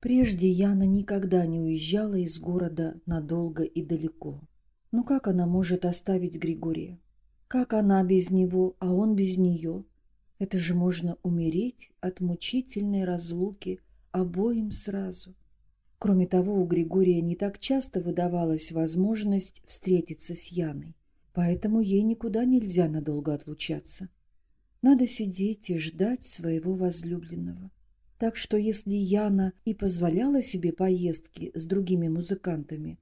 Прежде Яна никогда не уезжала из города надолго и далеко. Но как она может оставить Григория? Как она без него, а он без нее? Это же можно умереть от мучительной разлуки обоим сразу. Кроме того, у Григория не так часто выдавалась возможность встретиться с Яной, поэтому ей никуда нельзя надолго отлучаться. Надо сидеть и ждать своего возлюбленного. Так что если Яна и позволяла себе поездки с другими музыкантами,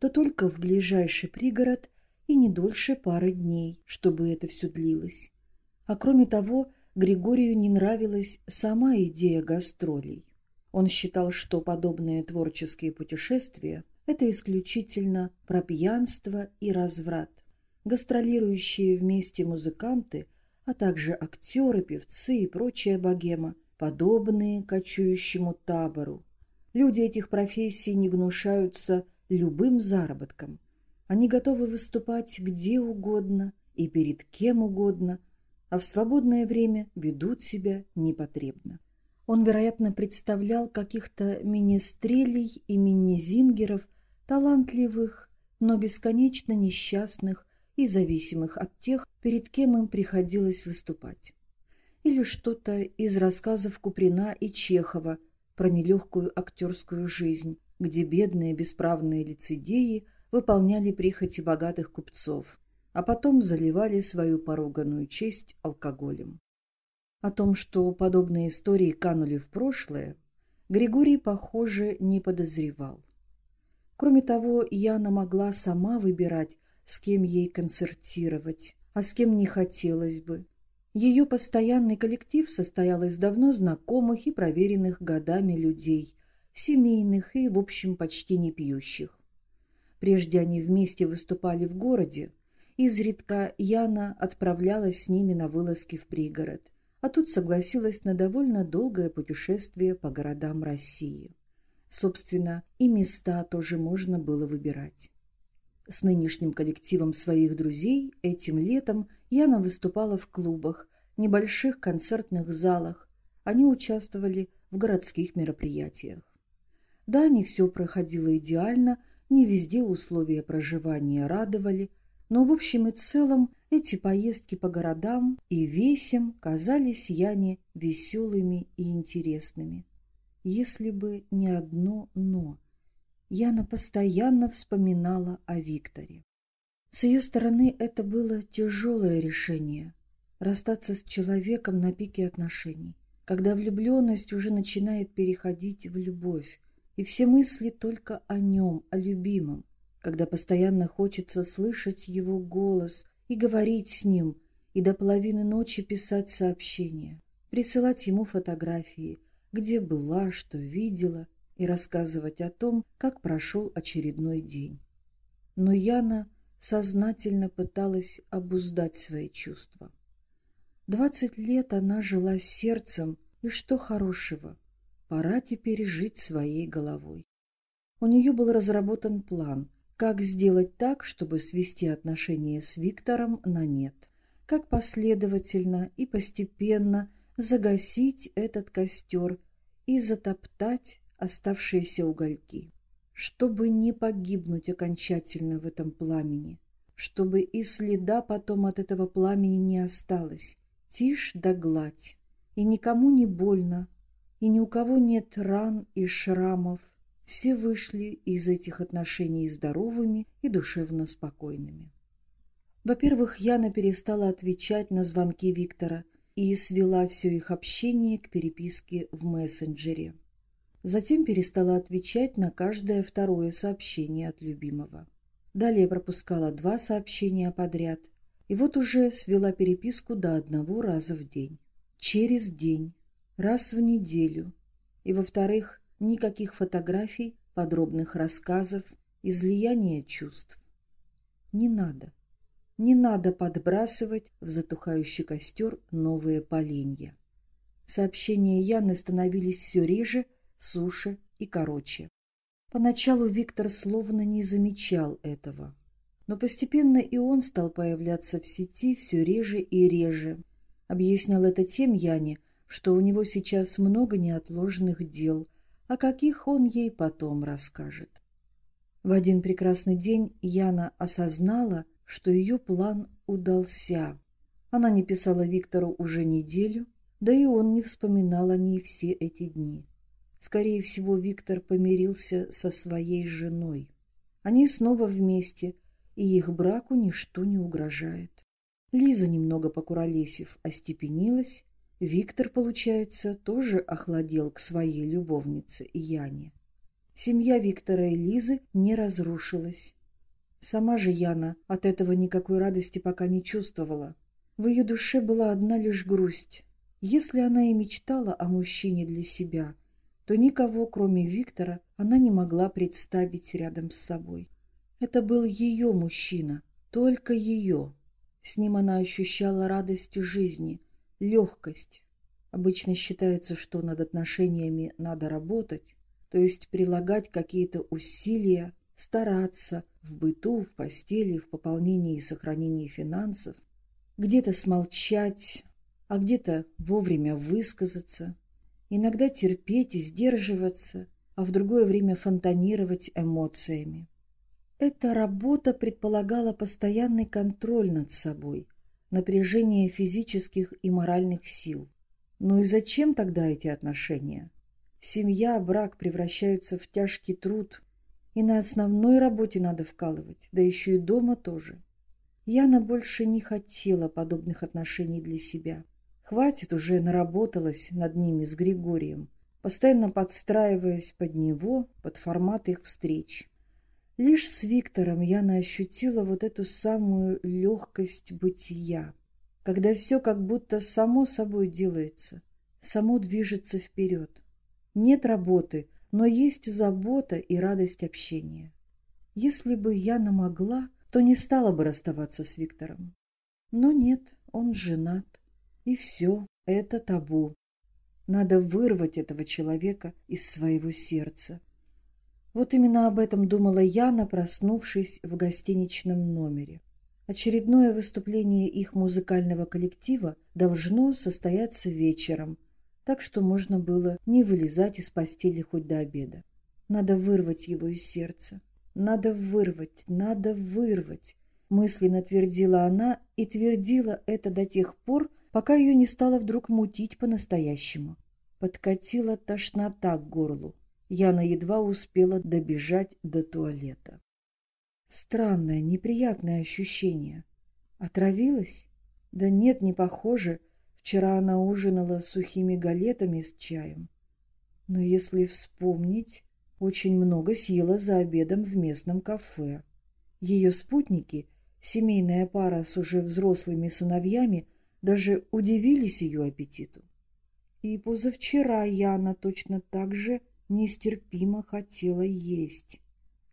то только в ближайший пригород и не дольше пары дней, чтобы это все длилось. А кроме того, Григорию не нравилась сама идея гастролей. Он считал, что подобные творческие путешествия – это исключительно про пьянство и разврат. Гастролирующие вместе музыканты, а также актеры, певцы и прочая богема – подобные кочующему табору. Люди этих профессий не гнушаются любым заработком. Они готовы выступать где угодно и перед кем угодно, а в свободное время ведут себя непотребно. Он, вероятно, представлял каких-то министрелей и мини-зингеров, талантливых, но бесконечно несчастных и зависимых от тех, перед кем им приходилось выступать или что-то из рассказов Куприна и Чехова про нелегкую актерскую жизнь, где бедные бесправные лицедеи выполняли прихоти богатых купцов, а потом заливали свою поруганную честь алкоголем. О том, что подобные истории канули в прошлое, Григорий, похоже, не подозревал. Кроме того, Яна могла сама выбирать, с кем ей концертировать, а с кем не хотелось бы, ее постоянный коллектив состоял из давно знакомых и проверенных годами людей, семейных и, в общем, почти не пьющих. Прежде они вместе выступали в городе, изредка Яна отправлялась с ними на вылазки в пригород, а тут согласилась на довольно долгое путешествие по городам России. Собственно, и места тоже можно было выбирать. С нынешним коллективом своих друзей этим летом Яна выступала в клубах, небольших концертных залах. Они участвовали в городских мероприятиях. Да, не все проходило идеально, не везде условия проживания радовали, но в общем и целом эти поездки по городам и весям казались Яне веселыми и интересными. Если бы не одно «но». Яна постоянно вспоминала о Викторе. С ее стороны это было тяжелое решение – расстаться с человеком на пике отношений, когда влюбленность уже начинает переходить в любовь, и все мысли только о нем, о любимом, когда постоянно хочется слышать его голос и говорить с ним, и до половины ночи писать сообщения, присылать ему фотографии, где была, что видела – и рассказывать о том, как прошел очередной день. Но Яна сознательно пыталась обуздать свои чувства. Двадцать лет она жила сердцем, и что хорошего, пора теперь жить своей головой. У нее был разработан план, как сделать так, чтобы свести отношения с Виктором на нет, как последовательно и постепенно загасить этот костер и затоптать оставшиеся угольки. Чтобы не погибнуть окончательно в этом пламени, чтобы и следа потом от этого пламени не осталось, тишь да гладь, и никому не больно, и ни у кого нет ран и шрамов, все вышли из этих отношений здоровыми и душевно спокойными. Во-первых, Яна перестала отвечать на звонки Виктора и свела все их общение к переписке в мессенджере. Затем перестала отвечать на каждое второе сообщение от любимого. Далее пропускала два сообщения подряд. И вот уже свела переписку до одного раза в день. Через день, раз в неделю. И, во-вторых, никаких фотографий, подробных рассказов, излияния чувств. Не надо. Не надо подбрасывать в затухающий костер новые поленья. Сообщения Яны становились все реже суше и короче. Поначалу Виктор словно не замечал этого. Но постепенно и он стал появляться в сети все реже и реже. Объяснял это тем Яне, что у него сейчас много неотложных дел, о каких он ей потом расскажет. В один прекрасный день Яна осознала, что ее план удался. Она не писала Виктору уже неделю, да и он не вспоминал о ней все эти дни. Скорее всего, Виктор помирился со своей женой. Они снова вместе, и их браку ничто не угрожает. Лиза, немного покуролесив, остепенилась. Виктор, получается, тоже охладел к своей любовнице Яне. Семья Виктора и Лизы не разрушилась. Сама же Яна от этого никакой радости пока не чувствовала. В ее душе была одна лишь грусть. Если она и мечтала о мужчине для себя, то никого, кроме Виктора, она не могла представить рядом с собой. Это был ее мужчина, только ее. С ним она ощущала радость жизни, легкость. Обычно считается, что над отношениями надо работать, то есть прилагать какие-то усилия, стараться в быту, в постели, в пополнении и сохранении финансов где-то смолчать, а где-то вовремя высказаться, иногда терпеть и сдерживаться, а в другое время фонтанировать эмоциями. Эта работа предполагала постоянный контроль над собой, напряжение физических и моральных сил. Ну и зачем тогда эти отношения? Семья, брак превращаются в тяжкий труд, и на основной работе надо вкалывать, да еще и дома тоже. Яна больше не хотела подобных отношений для себя. Хватит уже наработалась над ними с Григорием, постоянно подстраиваясь под него, под формат их встреч. Лишь с Виктором Яна ощутила вот эту самую легкость бытия, когда все как будто само собой делается, само движется вперед. Нет работы, но есть забота и радость общения. Если бы Яна могла, то не стала бы расставаться с Виктором. Но нет, он женат. И все, это табу. Надо вырвать этого человека из своего сердца. Вот именно об этом думала Яна, проснувшись в гостиничном номере. Очередное выступление их музыкального коллектива должно состояться вечером, так что можно было не вылезать из постели хоть до обеда. Надо вырвать его из сердца. Надо вырвать, надо вырвать, мысленно твердила она и твердила это до тех пор, пока ее не стало вдруг мутить по-настоящему. Подкатила тошнота к горлу. Яна едва успела добежать до туалета. Странное, неприятное ощущение. Отравилась? Да нет, не похоже. Вчера она ужинала сухими галетами с чаем. Но если вспомнить, очень много съела за обедом в местном кафе. Ее спутники, семейная пара с уже взрослыми сыновьями, даже удивились ее аппетиту. И позавчера Яна точно так же нестерпимо хотела есть.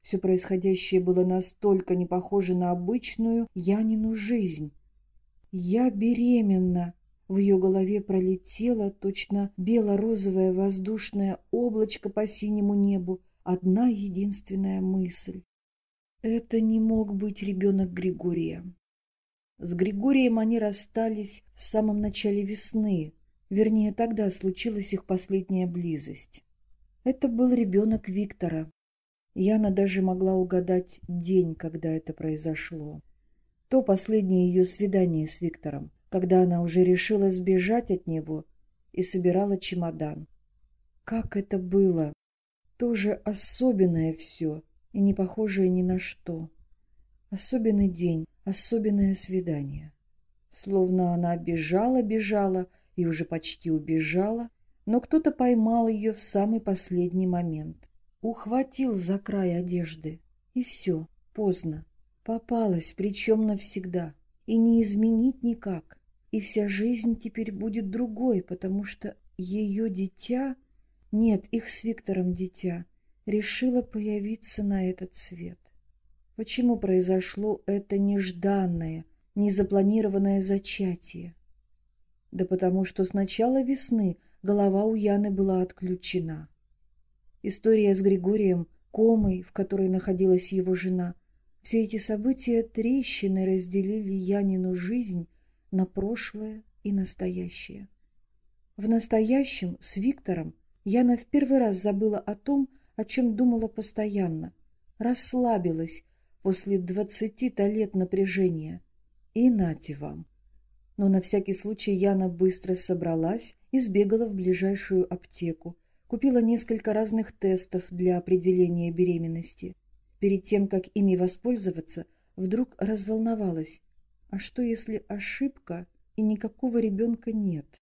Все происходящее было настолько не похоже на обычную Янину жизнь. «Я беременна!» В ее голове пролетело точно бело-розовое воздушное облачко по синему небу, одна единственная мысль. Это не мог быть ребенок Григория. С Григорием они расстались в самом начале весны, вернее, тогда случилась их последняя близость. Это был ребенок Виктора. Яна даже могла угадать день, когда это произошло. То последнее ее свидание с Виктором, когда она уже решила сбежать от него и собирала чемодан. Как это было! Тоже особенное все и не похожее ни на что. Особенный день, особенное свидание. Словно она бежала-бежала и уже почти убежала, но кто-то поймал ее в самый последний момент. Ухватил за край одежды. И все, поздно. Попалась, причем навсегда. И не изменить никак и вся жизнь теперь будет другой, потому что ее дитя, нет, их с Виктором дитя, решило появиться на этот свет. Почему произошло это нежданное, незапланированное зачатие? Да потому что с начала весны голова у Яны была отключена. История с Григорием, комой, в которой находилась его жена, все эти события трещины разделили Янину жизнь на прошлое и настоящее. В настоящем с Виктором Яна в первый раз забыла о том, о чем думала постоянно. Расслабилась после двадцати-то лет напряжения. И нате вам. Но на всякий случай Яна быстро собралась и сбегала в ближайшую аптеку. Купила несколько разных тестов для определения беременности. Перед тем, как ими воспользоваться, вдруг разволновалась. А что, если ошибка и никакого ребенка нет?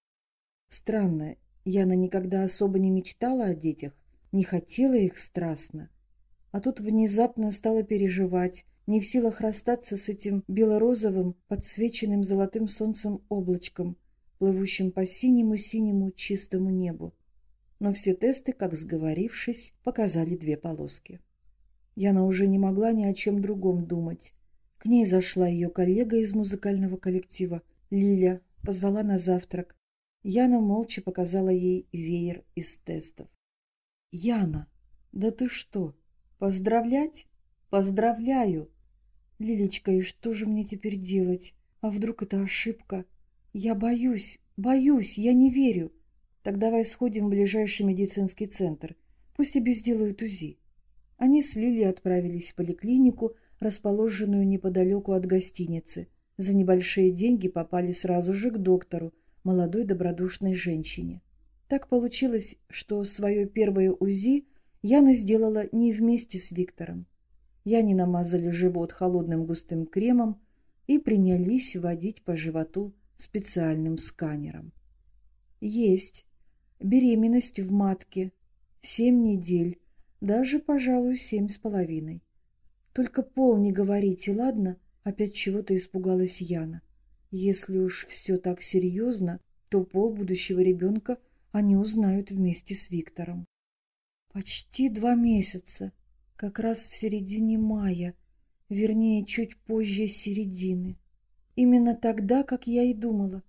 Странно, Яна никогда особо не мечтала о детях, не хотела их страстно. А тут внезапно стала переживать, не в силах расстаться с этим белорозовым, подсвеченным золотым солнцем облачком, плывущим по синему-синему чистому небу. Но все тесты, как сговорившись, показали две полоски. Яна уже не могла ни о чем другом думать. К ней зашла ее коллега из музыкального коллектива, Лиля, позвала на завтрак. Яна молча показала ей веер из тестов. «Яна, да ты что, поздравлять? Поздравляю!» «Лилечка, и что же мне теперь делать? А вдруг это ошибка? Я боюсь, боюсь, я не верю. Так давай сходим в ближайший медицинский центр. Пусть тебе сделают УЗИ». Они с Лилией отправились в поликлинику, расположенную неподалеку от гостиницы. За небольшие деньги попали сразу же к доктору, молодой добродушной женщине. Так получилось, что свое первое УЗИ Яна сделала не вместе с Виктором. Яне намазали живот холодным густым кремом и принялись водить по животу специальным сканером. Есть. Беременность в матке. Семь недель. Даже, пожалуй, семь с половиной. Только пол не говорите, ладно? Опять чего-то испугалась Яна. Если уж все так серьезно, то пол будущего ребенка они узнают вместе с Виктором. Почти два месяца, как раз в середине мая, вернее, чуть позже середины. Именно тогда, как я и думала.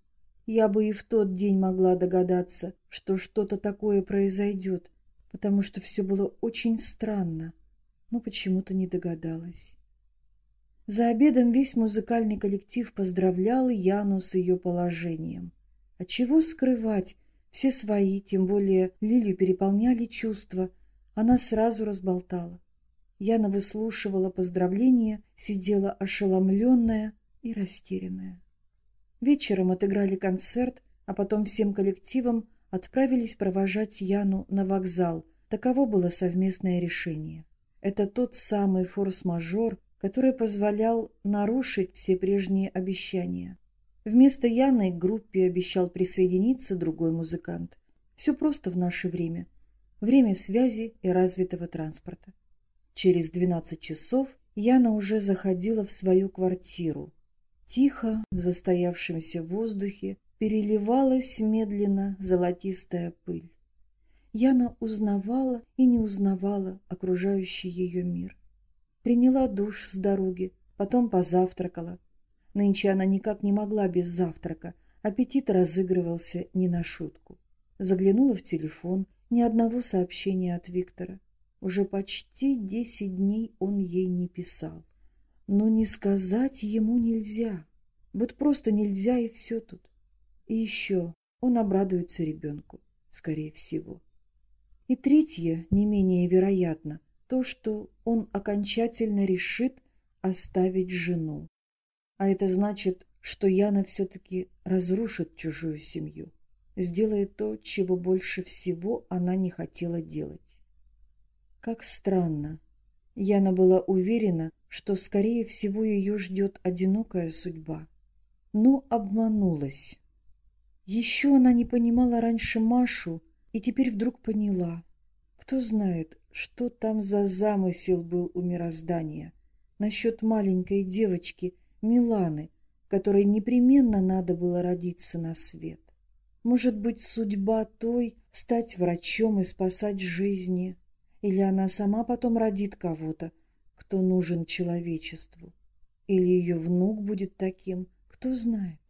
Я бы и в тот день могла догадаться, что что-то такое произойдет, потому что все было очень странно, но почему-то не догадалась. За обедом весь музыкальный коллектив поздравлял Яну с ее положением. А чего скрывать? Все свои, тем более Лилию переполняли чувства. Она сразу разболтала. Яна выслушивала поздравления, сидела ошеломленная и растерянная. Вечером отыграли концерт, а потом всем коллективом отправились провожать Яну на вокзал. Таково было совместное решение. Это тот самый форс-мажор, который позволял нарушить все прежние обещания. Вместо Яны к группе обещал присоединиться другой музыкант. Все просто в наше время. Время связи и развитого транспорта. Через 12 часов Яна уже заходила в свою квартиру. Тихо, в застоявшемся воздухе, переливалась медленно золотистая пыль. Яна узнавала и не узнавала окружающий ее мир. Приняла душ с дороги, потом позавтракала. Нынче она никак не могла без завтрака, аппетит разыгрывался не на шутку. Заглянула в телефон, ни одного сообщения от Виктора. Уже почти десять дней он ей не писал. Но не сказать ему нельзя. Вот просто нельзя и все тут. И еще он обрадуется ребенку, скорее всего. И третье, не менее вероятно, то, что он окончательно решит оставить жену. А это значит, что Яна все-таки разрушит чужую семью, сделает то, чего больше всего она не хотела делать. Как странно. Яна была уверена, что, скорее всего, ее ждет одинокая судьба. Но обманулась. Еще она не понимала раньше Машу и теперь вдруг поняла. Кто знает, что там за замысел был у мироздания насчет маленькой девочки Миланы, которой непременно надо было родиться на свет. Может быть, судьба той — стать врачом и спасать жизни, или она сама потом родит кого-то, кто нужен человечеству, или ее внук будет таким, кто знает.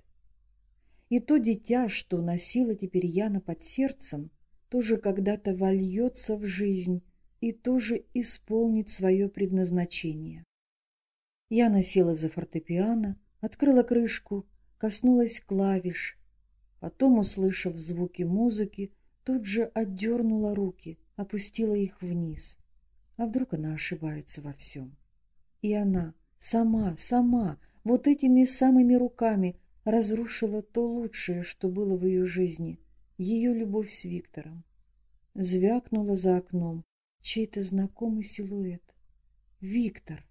И то дитя, что носила теперь Яна под сердцем — тоже когда-то вольется в жизнь и тоже исполнит свое предназначение. Я носила за фортепиано, открыла крышку, коснулась клавиш. Потом, услышав звуки музыки, тут же отдернула руки, опустила их вниз. А вдруг она ошибается во всем? И она, сама, сама, вот этими самыми руками разрушила то лучшее, что было в ее жизни, ее любовь с Виктором. Звякнула за окном чей-то знакомый силуэт. Виктор.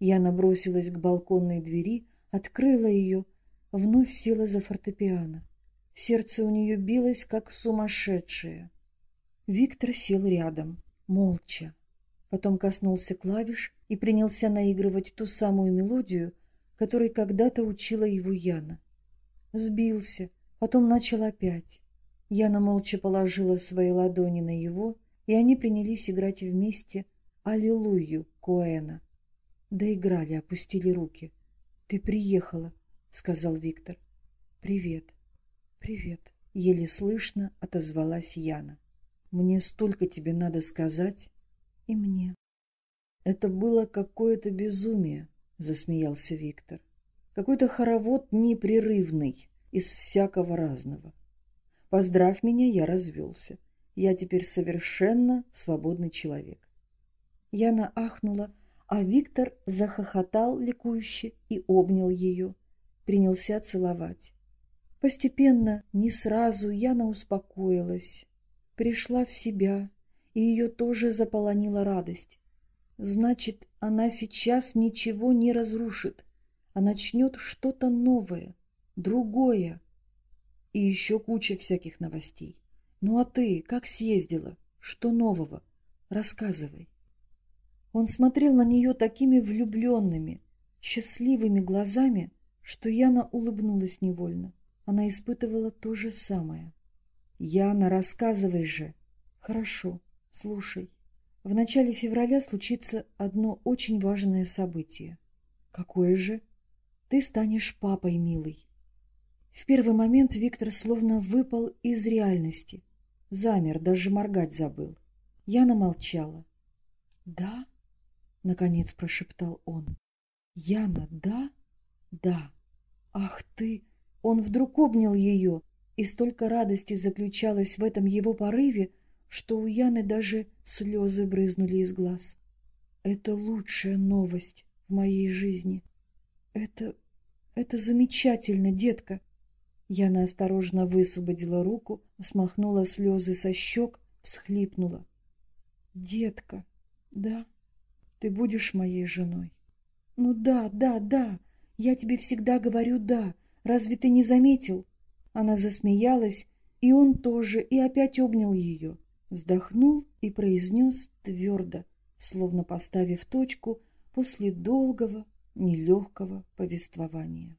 Я набросилась к балконной двери, открыла ее, вновь села за фортепиано. Сердце у нее билось, как сумасшедшее. Виктор сел рядом, молча. Потом коснулся клавиш и принялся наигрывать ту самую мелодию, которой когда-то учила его Яна. Сбился, потом начал опять. Яна молча положила свои ладони на его, и они принялись играть вместе «Аллилуйю» Коэна. Доиграли, опустили руки. «Ты приехала», — сказал Виктор. «Привет». «Привет», — еле слышно отозвалась Яна. «Мне столько тебе надо сказать». «И мне». «Это было какое-то безумие», — засмеялся Виктор. «Какой-то хоровод непрерывный, из всякого разного. Поздравь меня, я развелся. Я теперь совершенно свободный человек». Яна ахнула, а Виктор захохотал ликующе и обнял ее, принялся целовать. Постепенно, не сразу, Яна успокоилась, пришла в себя, и ее тоже заполонила радость. Значит, она сейчас ничего не разрушит, а начнет что-то новое, другое. И еще куча всяких новостей. Ну а ты как съездила? Что нового? Рассказывай. Он смотрел на нее такими влюбленными, счастливыми глазами, что Яна улыбнулась невольно. Она испытывала то же самое. «Яна, рассказывай же!» «Хорошо, слушай. В начале февраля случится одно очень важное событие. Какое же? Ты станешь папой, милый. В первый момент Виктор словно выпал из реальности. Замер, даже моргать забыл. Яна молчала. «Да?» — наконец прошептал он. «Яна, да? Да. Ах ты!» Он вдруг обнял ее, и столько радости заключалось в этом его порыве, что у Яны даже слезы брызнули из глаз. Это лучшая новость в моей жизни. Это... это замечательно, детка. Яна осторожно высвободила руку, смахнула слезы со щек, всхлипнула. Детка, да, ты будешь моей женой? Ну да, да, да, я тебе всегда говорю «да», Разве ты не заметил?» Она засмеялась, и он тоже, и опять обнял ее. Вздохнул и произнес твердо, словно поставив точку после долгого, нелегкого повествования.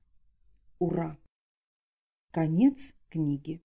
Ура! Конец книги.